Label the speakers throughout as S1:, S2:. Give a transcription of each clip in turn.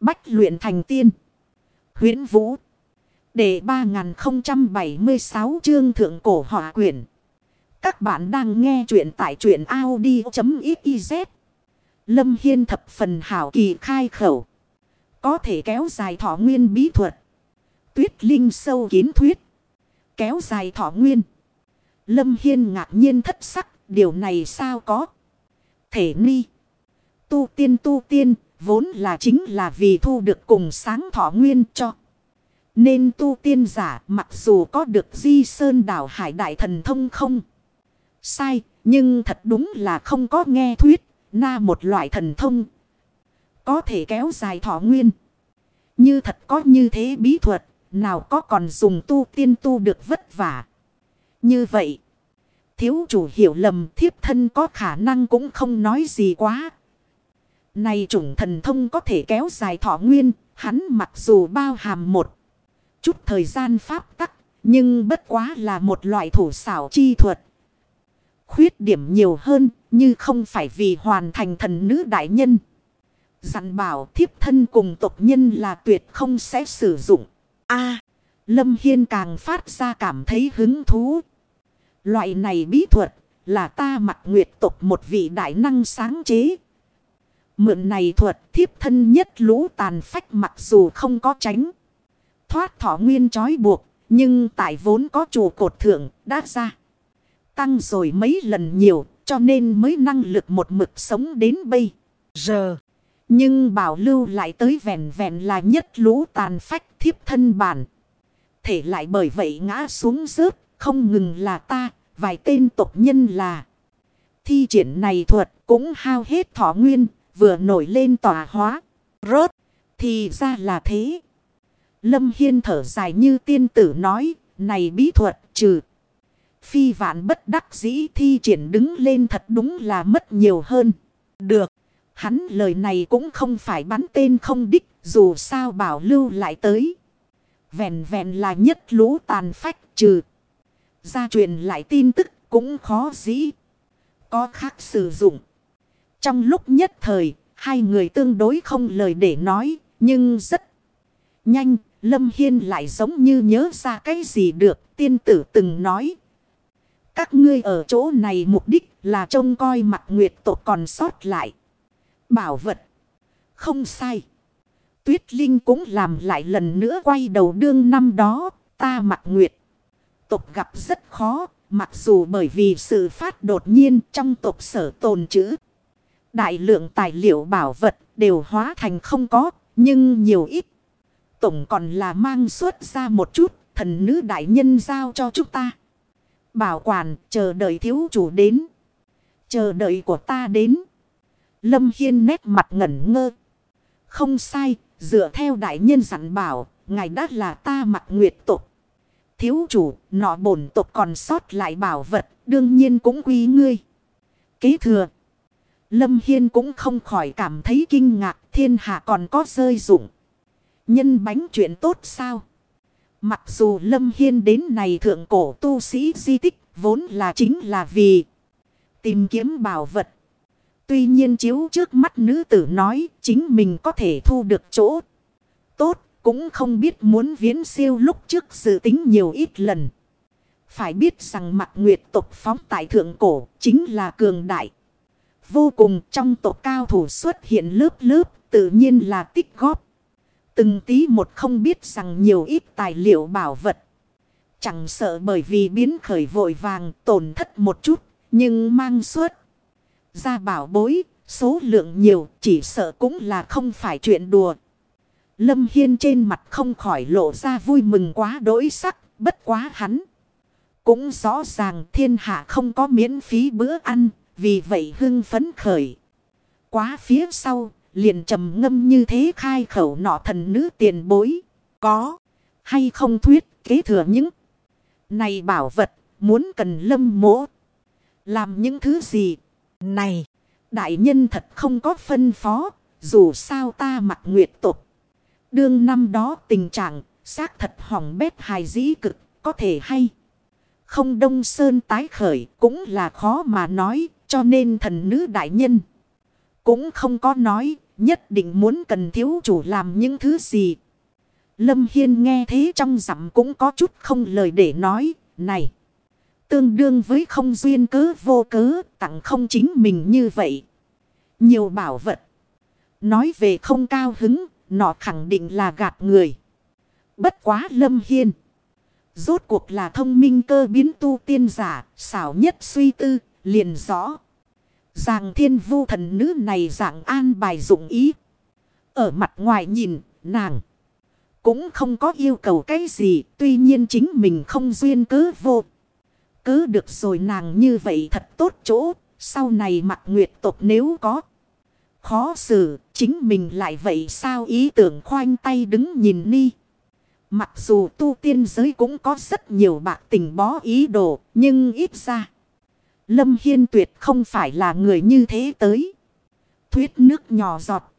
S1: Bách luyện thành tiên. huyễn Vũ. Để 3076 chương thượng cổ họa quyển. Các bạn đang nghe truyện tại truyện Audi.xyz. Lâm Hiên thập phần hảo kỳ khai khẩu. Có thể kéo dài thọ nguyên bí thuật. Tuyết Linh sâu kiến thuyết. Kéo dài thọ nguyên. Lâm Hiên ngạc nhiên thất sắc. Điều này sao có. Thể ni. Tu tiên tu tiên. Vốn là chính là vì thu được cùng sáng thọ nguyên cho. Nên tu tiên giả mặc dù có được di sơn đảo hải đại thần thông không. Sai. Nhưng thật đúng là không có nghe thuyết. Na một loại thần thông. Có thể kéo dài thọ nguyên. Như thật có như thế bí thuật. Nào có còn dùng tu tiên tu được vất vả. Như vậy. Thiếu chủ hiểu lầm thiếp thân có khả năng cũng không nói gì quá. Này chủng thần thông có thể kéo dài thọ nguyên. Hắn mặc dù bao hàm một chút thời gian pháp tắc. Nhưng bất quá là một loại thủ xảo chi thuật. Khuyết điểm nhiều hơn, như không phải vì hoàn thành thần nữ đại nhân. Dặn bảo thiếp thân cùng tộc nhân là tuyệt không sẽ sử dụng. a, Lâm Hiên càng phát ra cảm thấy hứng thú. Loại này bí thuật là ta mặc nguyệt tộc một vị đại năng sáng chế. Mượn này thuật thiếp thân nhất lũ tàn phách mặc dù không có tránh. Thoát thỏ nguyên trói buộc. Nhưng tại vốn có chủ cột thượng đã ra. Tăng rồi mấy lần nhiều cho nên mới năng lực một mực sống đến bây giờ. Nhưng bảo lưu lại tới vẹn vẹn là nhất lũ tàn phách thiếp thân bản. Thể lại bởi vậy ngã xuống rớt, không ngừng là ta, vài tên tộc nhân là. Thi triển này thuật cũng hao hết thọ nguyên, vừa nổi lên tỏa hóa, rớt, thì ra là thế. Lâm Hiên thở dài như tiên tử nói, này bí thuật trừ. Phi vạn bất đắc dĩ thi triển đứng lên thật đúng là mất nhiều hơn. Được. Hắn lời này cũng không phải bắn tên không đích. Dù sao bảo lưu lại tới. Vẹn vẹn là nhất lũ tàn phách trừ. Gia truyền lại tin tức cũng khó dĩ. Có khác sử dụng. Trong lúc nhất thời. Hai người tương đối không lời để nói. Nhưng rất nhanh. Lâm Hiên lại giống như nhớ ra cái gì được. Tiên tử từng nói. Các ngươi ở chỗ này mục đích là trông coi mặt nguyệt tộc còn sót lại. Bảo vật. Không sai. Tuyết Linh cũng làm lại lần nữa quay đầu đương năm đó. Ta mặt nguyệt. Tộc gặp rất khó. Mặc dù bởi vì sự phát đột nhiên trong tộc sở tồn chữ. Đại lượng tài liệu bảo vật đều hóa thành không có. Nhưng nhiều ít. Tổng còn là mang xuất ra một chút. Thần nữ đại nhân giao cho chúng ta. Bảo quản chờ đợi thiếu chủ đến. Chờ đợi của ta đến. Lâm Hiên nét mặt ngẩn ngơ. Không sai, dựa theo đại nhân dặn bảo, ngài đã là ta mặt nguyệt tục. Thiếu chủ, nọ bổn tục còn sót lại bảo vật, đương nhiên cũng quý ngươi. Kế thừa. Lâm Hiên cũng không khỏi cảm thấy kinh ngạc, thiên hạ còn có rơi dụng. Nhân bánh chuyện tốt sao? Mặc dù Lâm Hiên đến này thượng cổ tu sĩ di tích, vốn là chính là vì tìm kiếm bảo vật. Tuy nhiên chiếu trước mắt nữ tử nói, chính mình có thể thu được chỗ tốt, cũng không biết muốn viễn siêu lúc trước dự tính nhiều ít lần. Phải biết rằng mặt nguyệt tộc phóng tại thượng cổ chính là cường đại. Vô cùng trong tộc cao thủ xuất hiện lớp lớp, tự nhiên là tích góp. Từng tí một không biết rằng nhiều ít tài liệu bảo vật. Chẳng sợ bởi vì biến khởi vội vàng, tổn thất một chút. Nhưng mang suốt. Ra bảo bối. Số lượng nhiều, chỉ sợ cũng là không phải chuyện đùa. Lâm Hiên trên mặt không khỏi lộ ra vui mừng quá đỗi sắc. Bất quá hắn. Cũng rõ ràng thiên hạ không có miễn phí bữa ăn. Vì vậy hưng phấn khởi. Quá phía sau liền trầm ngâm như thế khai khẩu nọ thần nữ tiền bối. Có hay không thuyết kế thừa những này bảo vật muốn cần lâm mỗ. Làm những thứ gì? Này, đại nhân thật không có phân phó, dù sao ta mặc nguyệt tục. Đương năm đó tình trạng, xác thật hỏng bét hài dĩ cực, có thể hay. Không đông sơn tái khởi cũng là khó mà nói, cho nên thần nữ đại nhân. Cũng không có nói, nhất định muốn cần thiếu chủ làm những thứ gì. Lâm Hiên nghe thế trong giọng cũng có chút không lời để nói, này. Tương đương với không duyên cớ vô cớ, tặng không chính mình như vậy. Nhiều bảo vật. Nói về không cao hứng, nọ khẳng định là gạt người. Bất quá Lâm Hiên. Rốt cuộc là thông minh cơ biến tu tiên giả, xảo nhất suy tư, liền rõ. Giàng thiên vu thần nữ này dạng an bài dụng ý. Ở mặt ngoài nhìn, nàng cũng không có yêu cầu cái gì, tuy nhiên chính mình không duyên cớ vô. Cứ được rồi nàng như vậy thật tốt chỗ, sau này mặt nguyệt tộc nếu có. Khó xử, chính mình lại vậy sao ý tưởng khoanh tay đứng nhìn ni. Mặc dù tu tiên giới cũng có rất nhiều bạc tình bó ý đồ, nhưng ít ra. Lâm Hiên tuyệt không phải là người như thế tới. Thuyết nước nhỏ giọt.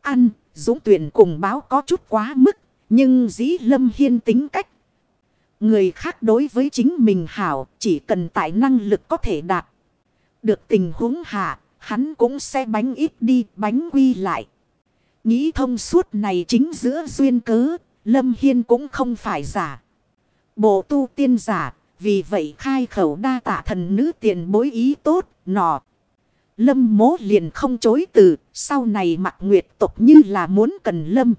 S1: Ăn, dũng tuyển cùng báo có chút quá mức, nhưng dĩ Lâm Hiên tính cách. Người khác đối với chính mình hảo, chỉ cần tại năng lực có thể đạt. Được tình huống hạ, hắn cũng sẽ bánh ít đi, bánh quy lại. Nghĩ thông suốt này chính giữa duyên cớ, Lâm Hiên cũng không phải giả. Bộ tu tiên giả, vì vậy khai khẩu đa tạ thần nữ tiền bối ý tốt, nọ. Lâm mố liền không chối từ, sau này mặt nguyệt tục như là muốn cần lâm.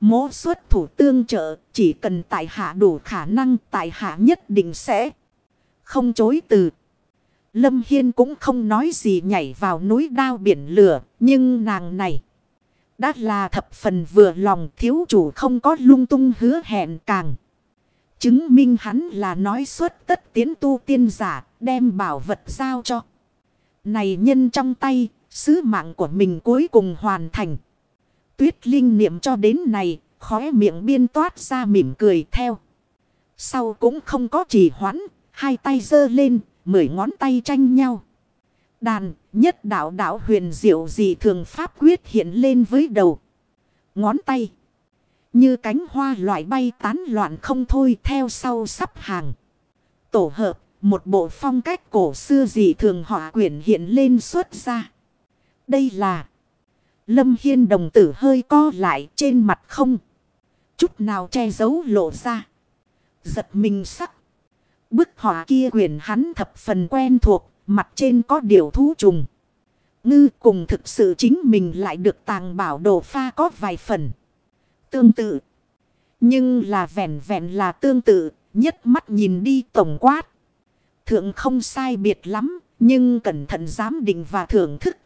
S1: Mố xuất thủ tương trợ, chỉ cần tại hạ đủ khả năng tại hạ nhất định sẽ không chối từ. Lâm Hiên cũng không nói gì nhảy vào núi đao biển lửa, nhưng nàng này đã là thập phần vừa lòng thiếu chủ không có lung tung hứa hẹn càng. Chứng minh hắn là nói suốt tất tiến tu tiên giả, đem bảo vật giao cho. Này nhân trong tay, sứ mạng của mình cuối cùng hoàn thành. Tuyết linh niệm cho đến này, khóe miệng biên toát ra mỉm cười theo. Sau cũng không có trì hoãn, hai tay giơ lên, mười ngón tay tranh nhau. Đàn, nhất đạo đạo huyền diệu dị thường pháp quyết hiện lên với đầu. Ngón tay. Như cánh hoa loại bay tán loạn không thôi theo sau sắp hàng. Tổ hợp, một bộ phong cách cổ xưa dị thường họa quyển hiện lên xuất ra. Đây là Lâm Hiên đồng tử hơi co lại trên mặt không. Chút nào che giấu lộ ra. Giật mình sắc. Bức họa kia quyển hắn thập phần quen thuộc, mặt trên có điều thú trùng. Ngư cùng thực sự chính mình lại được tàng bảo đồ pha có vài phần. Tương tự. Nhưng là vẹn vẹn là tương tự, nhất mắt nhìn đi tổng quát. Thượng không sai biệt lắm, nhưng cẩn thận giám định và thưởng thức.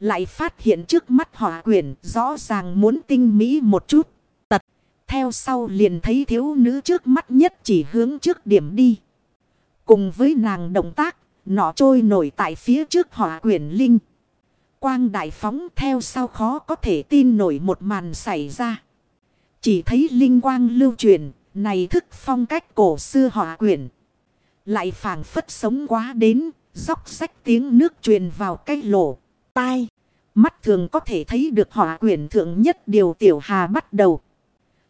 S1: Lại phát hiện trước mắt hỏa quyển rõ ràng muốn tinh mỹ một chút. Tật, theo sau liền thấy thiếu nữ trước mắt nhất chỉ hướng trước điểm đi. Cùng với nàng động tác, nọ trôi nổi tại phía trước hỏa quyển linh. Quang đại phóng theo sau khó có thể tin nổi một màn xảy ra. Chỉ thấy linh quang lưu truyền, này thức phong cách cổ xưa họa quyển. Lại phảng phất sống quá đến, dốc sách tiếng nước truyền vào cái lỗ, tai. Mắt thường có thể thấy được họa quyển thượng nhất điều tiểu hà bắt đầu.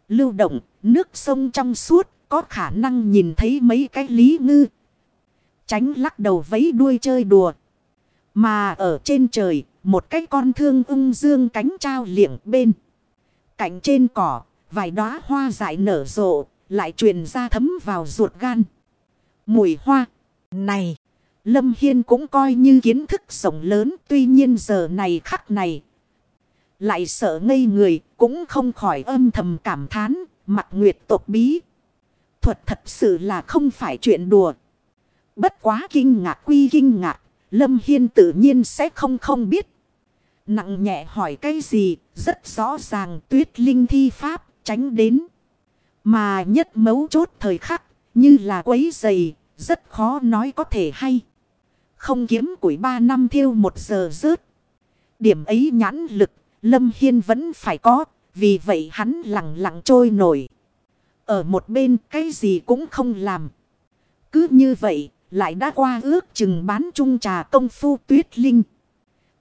S1: Lưu động, nước sông trong suốt, có khả năng nhìn thấy mấy cái lý ngư. Tránh lắc đầu vấy đuôi chơi đùa. Mà ở trên trời, một cái con thương ung dương cánh trao liệng bên. Cạnh trên cỏ, vài đóa hoa dại nở rộ, lại truyền ra thấm vào ruột gan. Mùi hoa, này, Lâm Hiên cũng coi như kiến thức rộng lớn, tuy nhiên giờ này khắc này. Lại sợ ngây người, cũng không khỏi âm thầm cảm thán, mặt nguyệt tộc bí. Thuật thật sự là không phải chuyện đùa. Bất quá kinh ngạc quy kinh ngạc, Lâm Hiên tự nhiên sẽ không không biết. Nặng nhẹ hỏi cái gì, rất rõ ràng tuyết linh thi pháp, tránh đến. Mà nhất mấu chốt thời khắc, như là quấy dày, rất khó nói có thể hay. Không kiếm củi ba năm thiêu một giờ rớt. Điểm ấy nhãn lực, Lâm Hiên vẫn phải có, vì vậy hắn lặng lặng trôi nổi. Ở một bên cái gì cũng không làm. Cứ như vậy, lại đã qua ước chừng bán chung trà công phu tuyết linh.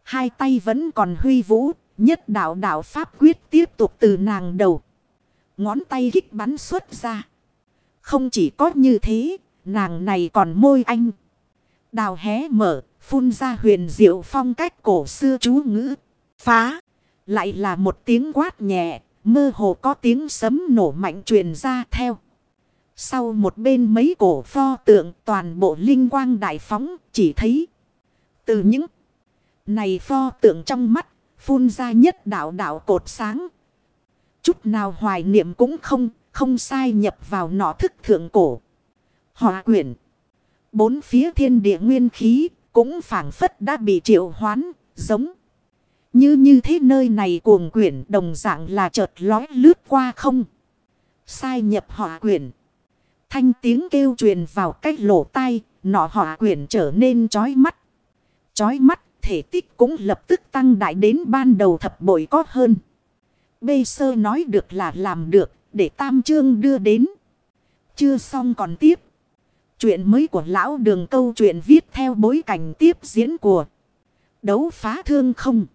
S1: Hai tay vẫn còn huy vũ, nhất đạo đạo pháp quyết tiếp tục từ nàng đầu. Ngón tay kích bắn xuất ra. Không chỉ có như thế, nàng này còn môi anh. Đào hé mở, phun ra huyền diệu phong cách cổ xưa chú ngữ. Phá. Lại là một tiếng quát nhẹ. Mơ hồ có tiếng sấm nổ mạnh truyền ra theo. Sau một bên mấy cổ pho tượng toàn bộ linh quang đại phóng chỉ thấy. Từ những này pho tượng trong mắt phun ra nhất đạo đạo cột sáng. Chút nào hoài niệm cũng không, không sai nhập vào nọ thức thượng cổ. Họa quyển. Bốn phía thiên địa nguyên khí cũng phản phất đã bị triệu hoán, giống. Như như thế nơi này cuồng quyển đồng dạng là chợt lói lướt qua không. Sai nhập họa quyển. Thanh tiếng kêu truyền vào cách lỗ tai, nọ họa quyển trở nên chói mắt. Chói mắt, thể tích cũng lập tức tăng đại đến ban đầu thập bội có hơn. Bê sơ nói được là làm được, để tam chương đưa đến. Chưa xong còn tiếp. Chuyện mới của lão đường câu chuyện viết theo bối cảnh tiếp diễn của đấu phá thương không.